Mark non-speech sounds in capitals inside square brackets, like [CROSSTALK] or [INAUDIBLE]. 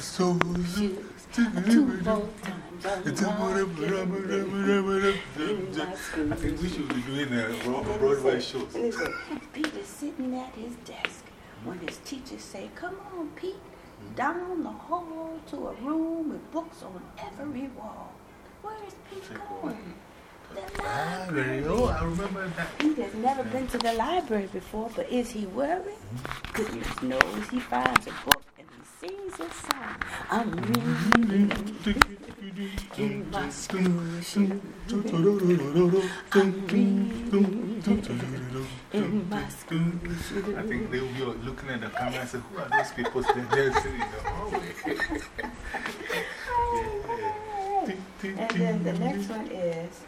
soul shoes. Two more times I think we should be doing a Broadway show. Listen, Pete is sitting at his desk when his teacher say, Come on, Pete, hmm. down the hall to a room with books on every wall. Where is Pete going? The library. Oh, I remember that. He has never been to the library before, but is he worried? Hmm. Goodness knows he finds a book and he sings a song. I'm reading in my school. I think they will be looking at the camera and say, Who are those people standing there sitting in the hallway? [LAUGHS] And then the next one is.